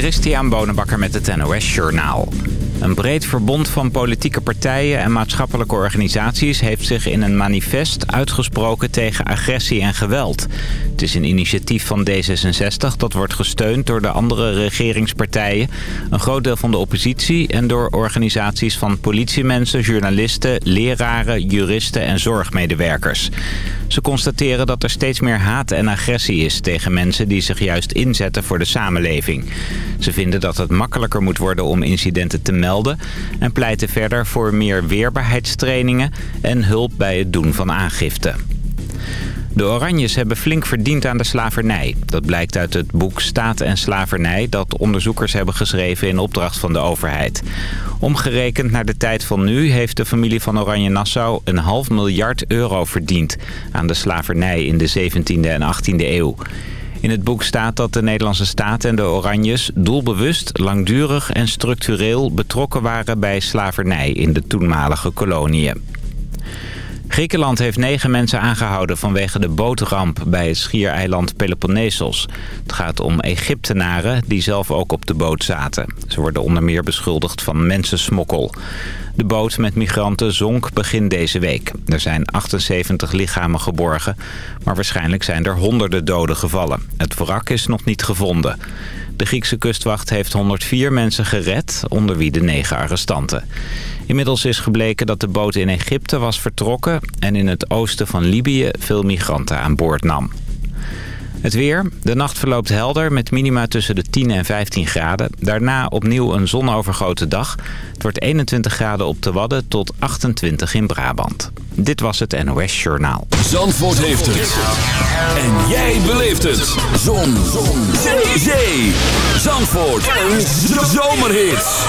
Christian Bonenbakker met het NOS Journaal. Een breed verbond van politieke partijen en maatschappelijke organisaties... heeft zich in een manifest uitgesproken tegen agressie en geweld. Het is een initiatief van D66 dat wordt gesteund door de andere regeringspartijen... een groot deel van de oppositie en door organisaties van politiemensen, journalisten... leraren, juristen en zorgmedewerkers. Ze constateren dat er steeds meer haat en agressie is tegen mensen die zich juist inzetten voor de samenleving. Ze vinden dat het makkelijker moet worden om incidenten te melden en pleiten verder voor meer weerbaarheidstrainingen en hulp bij het doen van aangifte. De Oranjes hebben flink verdiend aan de slavernij. Dat blijkt uit het boek Staat en Slavernij... dat onderzoekers hebben geschreven in opdracht van de overheid. Omgerekend naar de tijd van nu... heeft de familie van Oranje-Nassau een half miljard euro verdiend... aan de slavernij in de 17e en 18e eeuw. In het boek staat dat de Nederlandse staat en de Oranjes doelbewust, langdurig en structureel betrokken waren bij slavernij in de toenmalige koloniën. Griekenland heeft negen mensen aangehouden vanwege de bootramp bij het schiereiland Peloponnesos. Het gaat om Egyptenaren die zelf ook op de boot zaten. Ze worden onder meer beschuldigd van mensensmokkel. De boot met migranten zonk begin deze week. Er zijn 78 lichamen geborgen, maar waarschijnlijk zijn er honderden doden gevallen. Het wrak is nog niet gevonden. De Griekse kustwacht heeft 104 mensen gered, onder wie de negen arrestanten. Inmiddels is gebleken dat de boot in Egypte was vertrokken... en in het oosten van Libië veel migranten aan boord nam. Het weer. De nacht verloopt helder met minima tussen de 10 en 15 graden. Daarna opnieuw een zonovergoten dag. Het wordt 21 graden op de Wadden tot 28 in Brabant. Dit was het NOS Journaal. Zandvoort heeft het. En jij beleeft het. Zon. Zon. Zee. Zandvoort. Een zomerhit.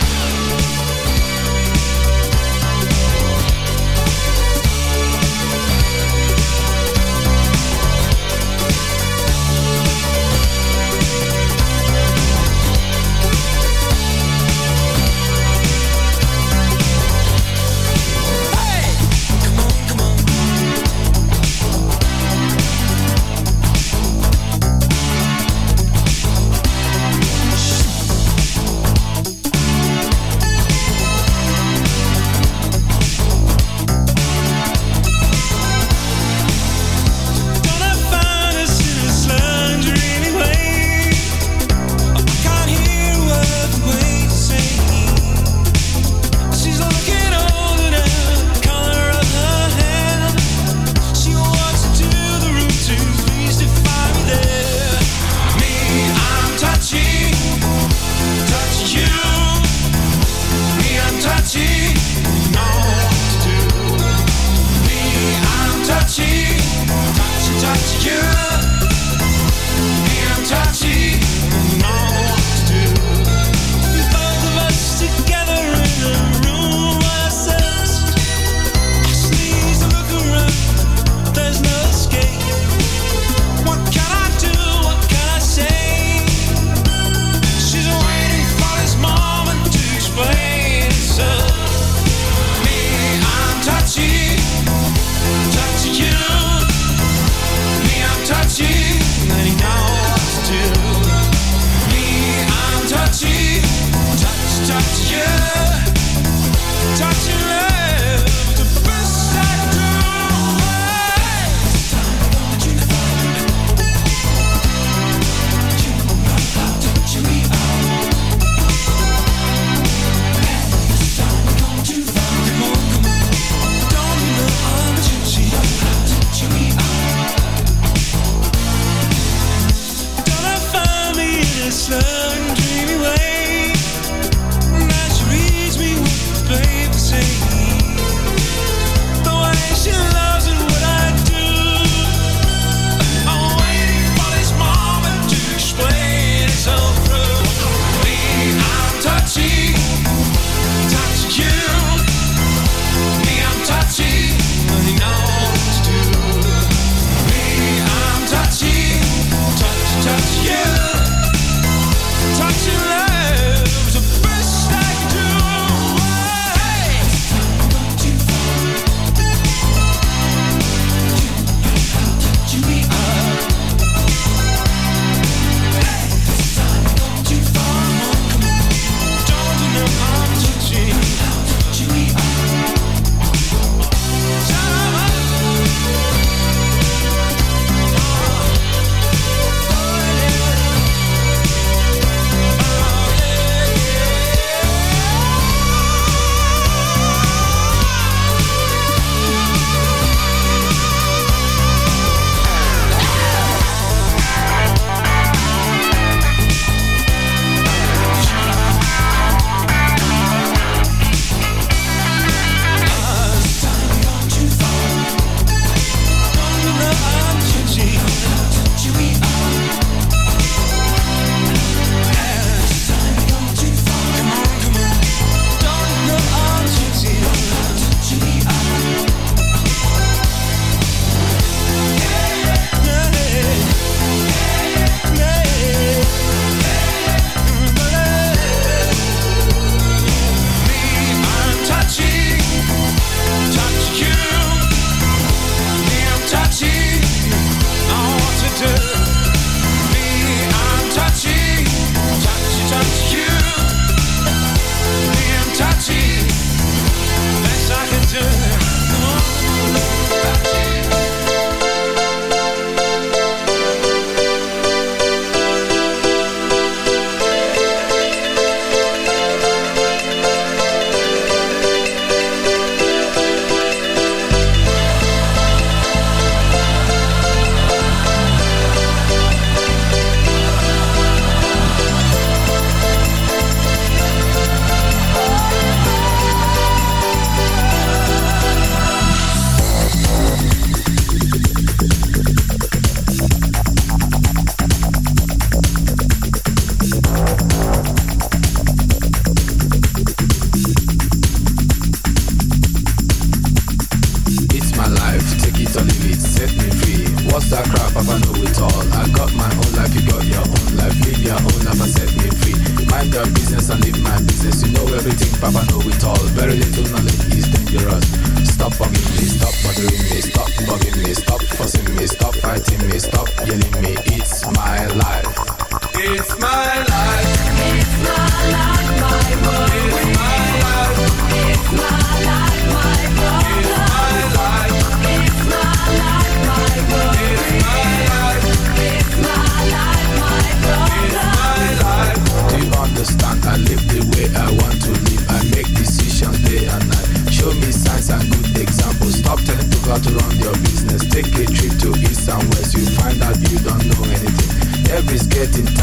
me, stop yelling me.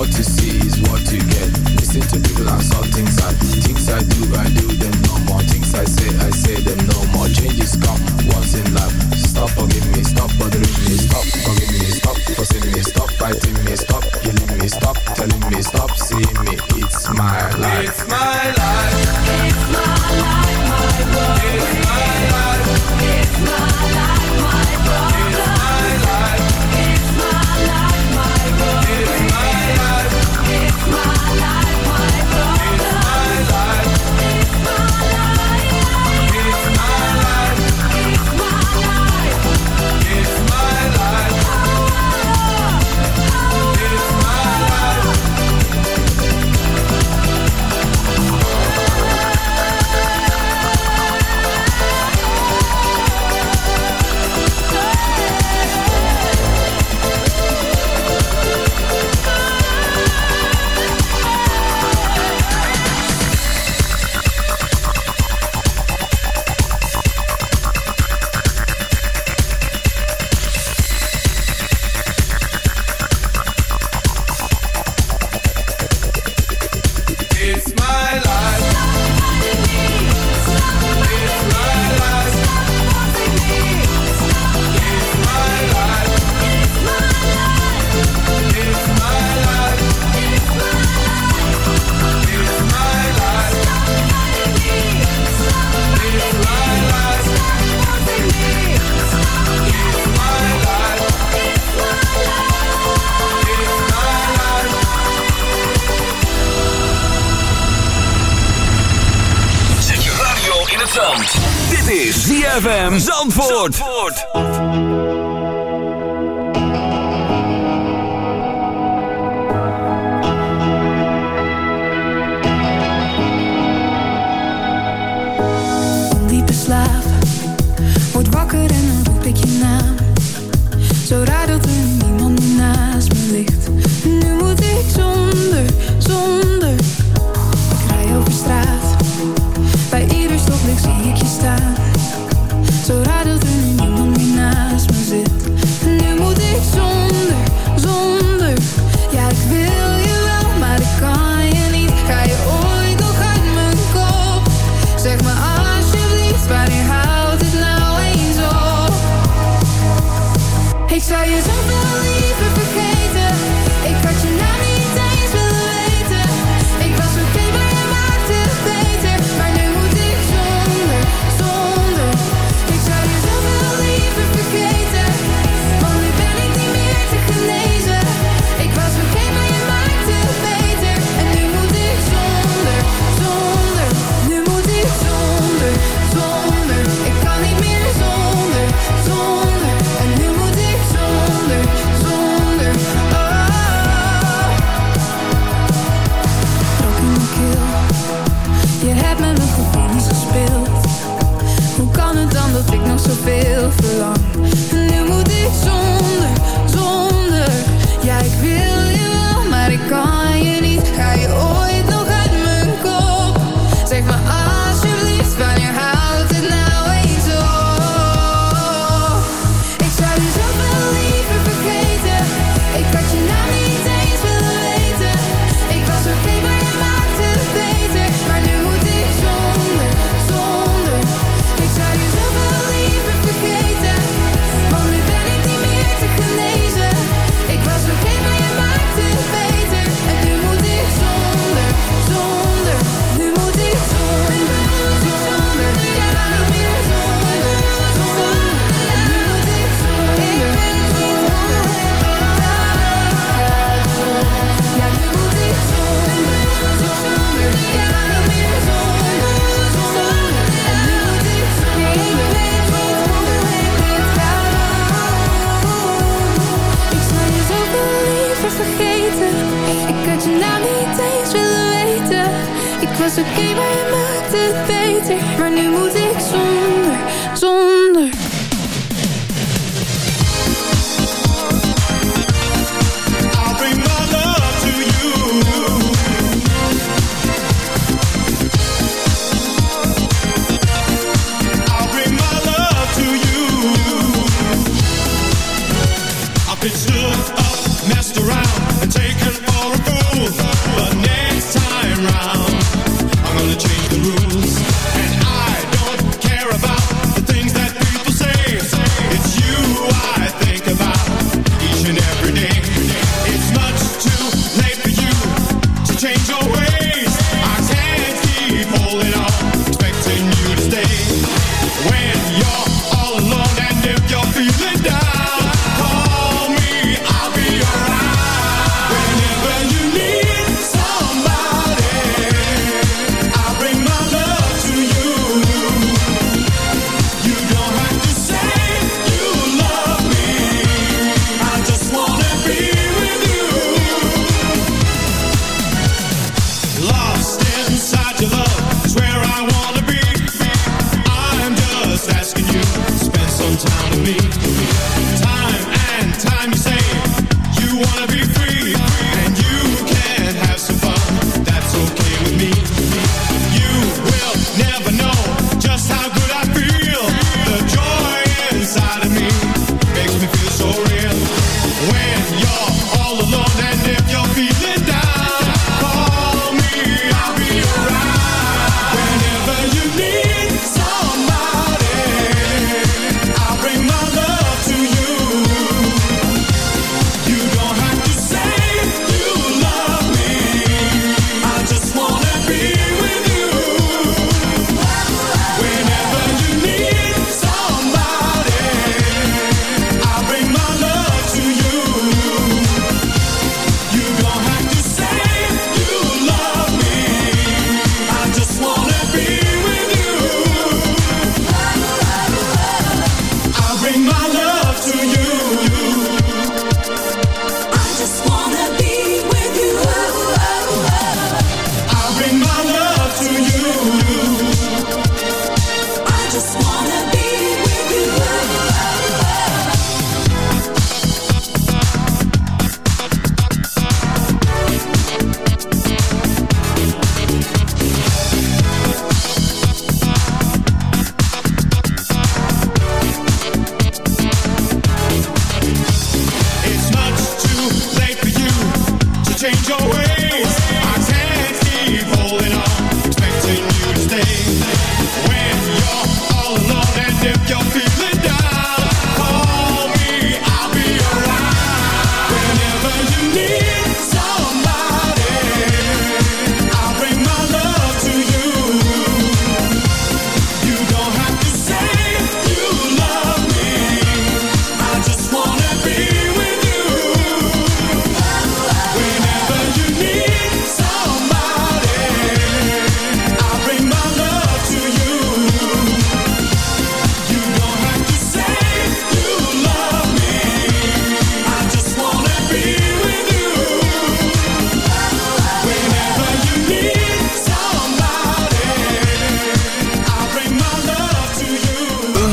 What you see is what you get. Listen to people and saw things I, things I do, I do.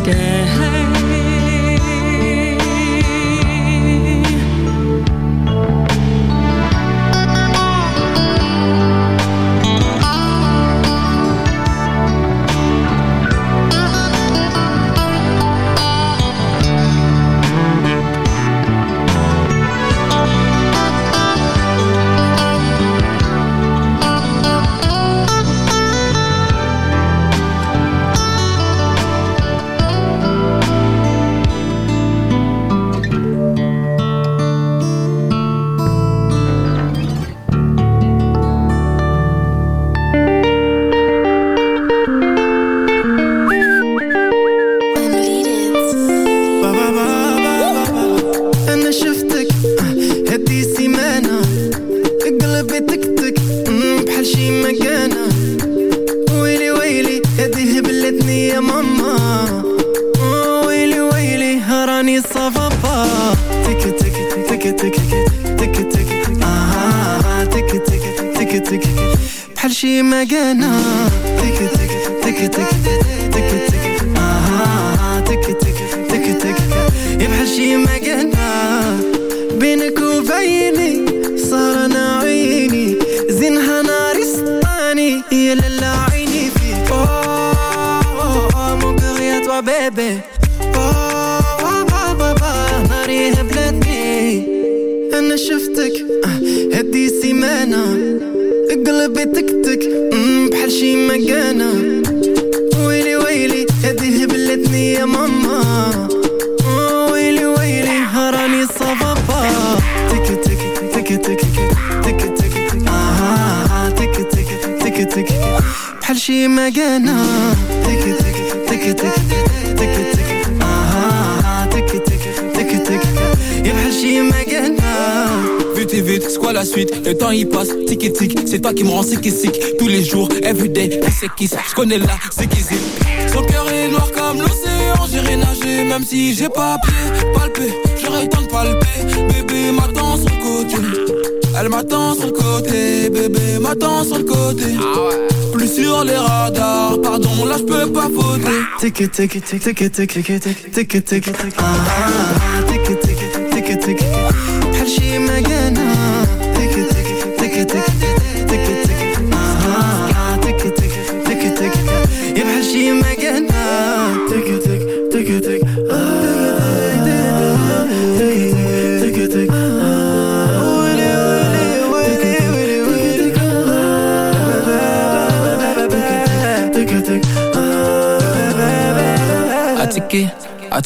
scared. vite et vite, c'est quoi la suite Le temps il passe, tic et tic, c'est toi qui me rends sick et sick Tous les jours, everyday, c'est qui je connais là, c'est qui c'est Son cœur est noir comme l'océan, j'irai nager même si j'ai pas pied Palpé, j'aurai le temps de palper, bébé m'attends elle m'attend sur le côté, bébé m'attend sur côté. Plus sur les radars, pardon, là je peux pas voter.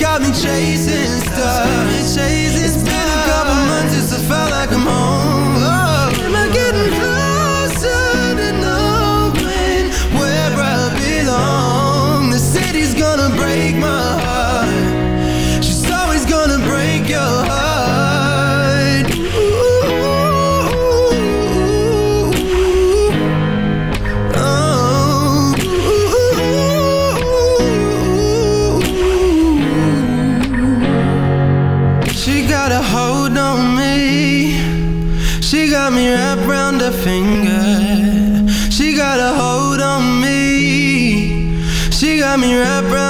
got me chasing stuff stars. Chasing You're bro.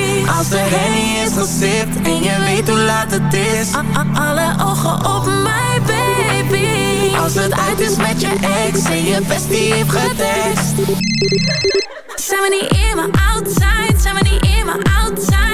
Als de heen is gesipt en je weet hoe laat het is. A Alle ogen op mij, baby. Als het uit is met je ex en je bestie heeft getest. Zijn we niet in mijn outside, zijn. We niet in mijn outside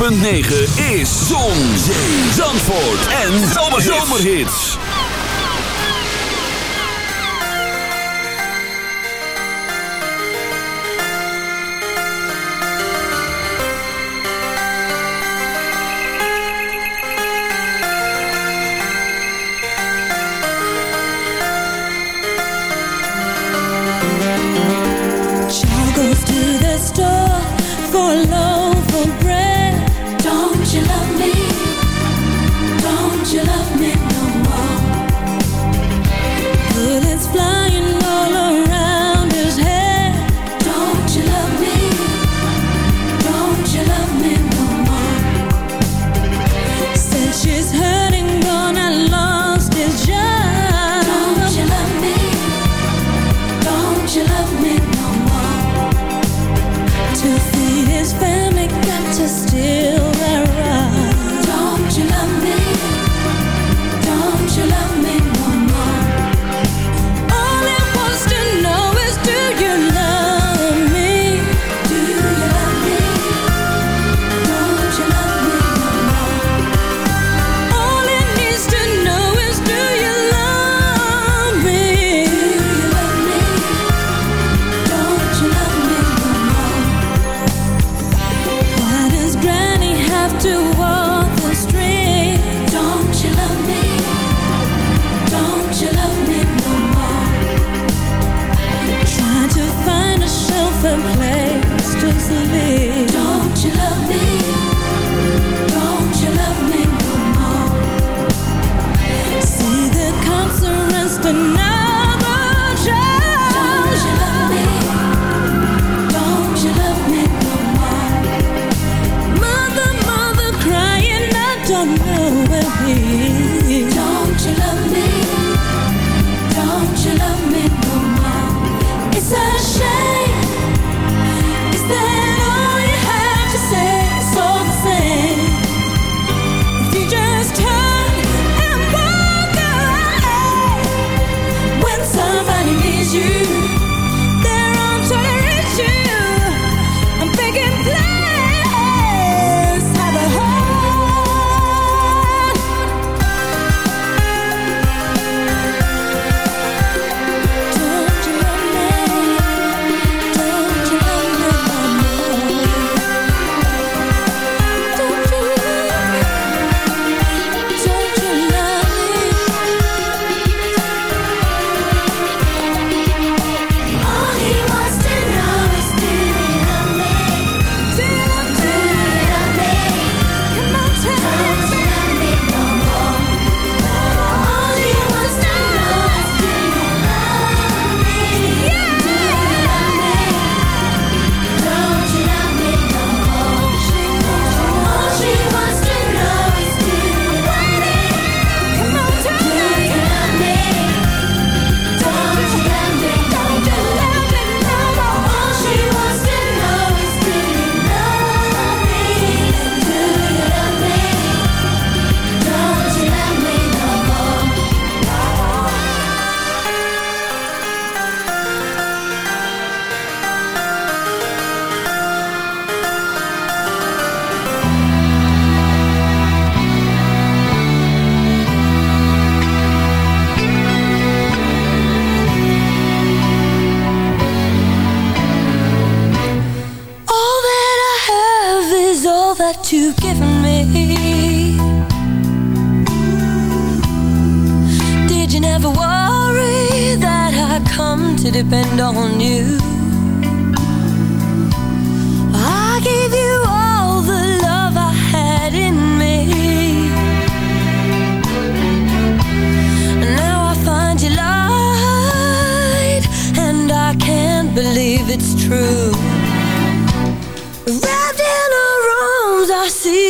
106.9 is Zon, Zee, Zandvoort en Zomerhits. Child goes to the store you love. Never worry that I come to depend on you. I gave you all the love I had in me. Now I find you lied And I can't believe it's true. Wrapped in her arms I see